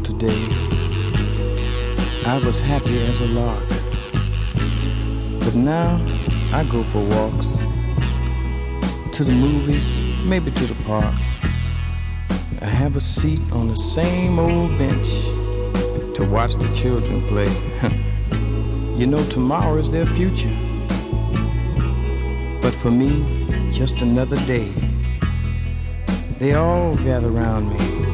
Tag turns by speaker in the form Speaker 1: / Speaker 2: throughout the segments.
Speaker 1: today. I was happy as a lark. But now I go for walks. To the movies, maybe to the park. I have a seat on the same old bench to watch the children play. you know, tomorrow is their future. But for me, just another day. They all gather around me.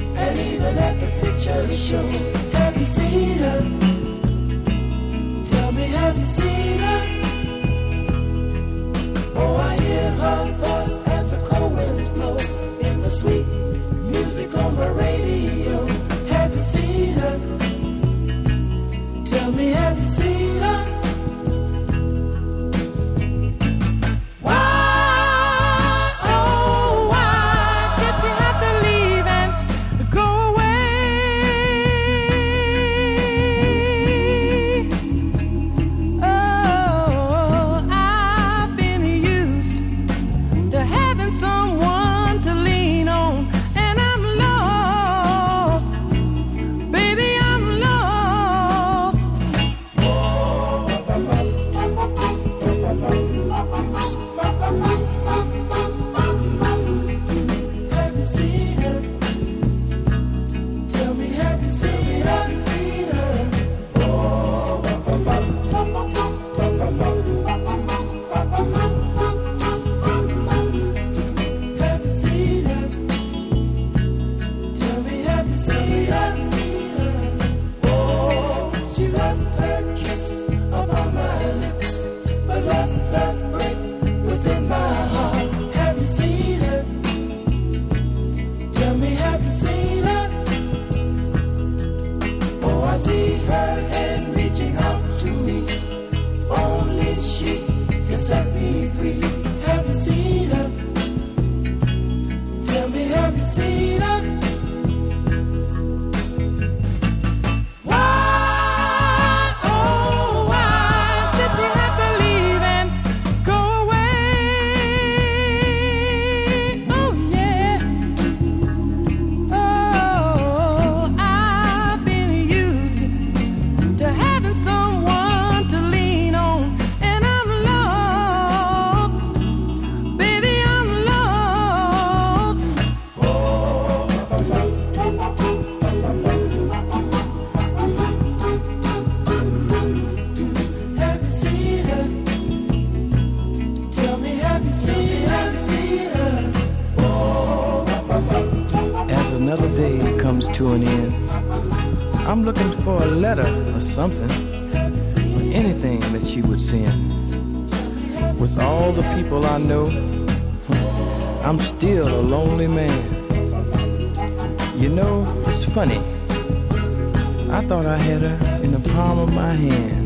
Speaker 2: and even at the picture show. Have you seen her? Tell me, have you seen her? Oh, I hear her voice as the cold winds blow in the sweet music on my radio. Have you seen her? Tell me, have you seen her? See that Oh, I see her hand reaching out to me. Only she can set me free. Have you seen her? Tell me, have you seen her
Speaker 1: another day comes to an end, I'm looking for a letter or something, or anything that she would send. With all the people I know, I'm still a lonely man. You know, it's funny. I thought I had her in the palm of my hand.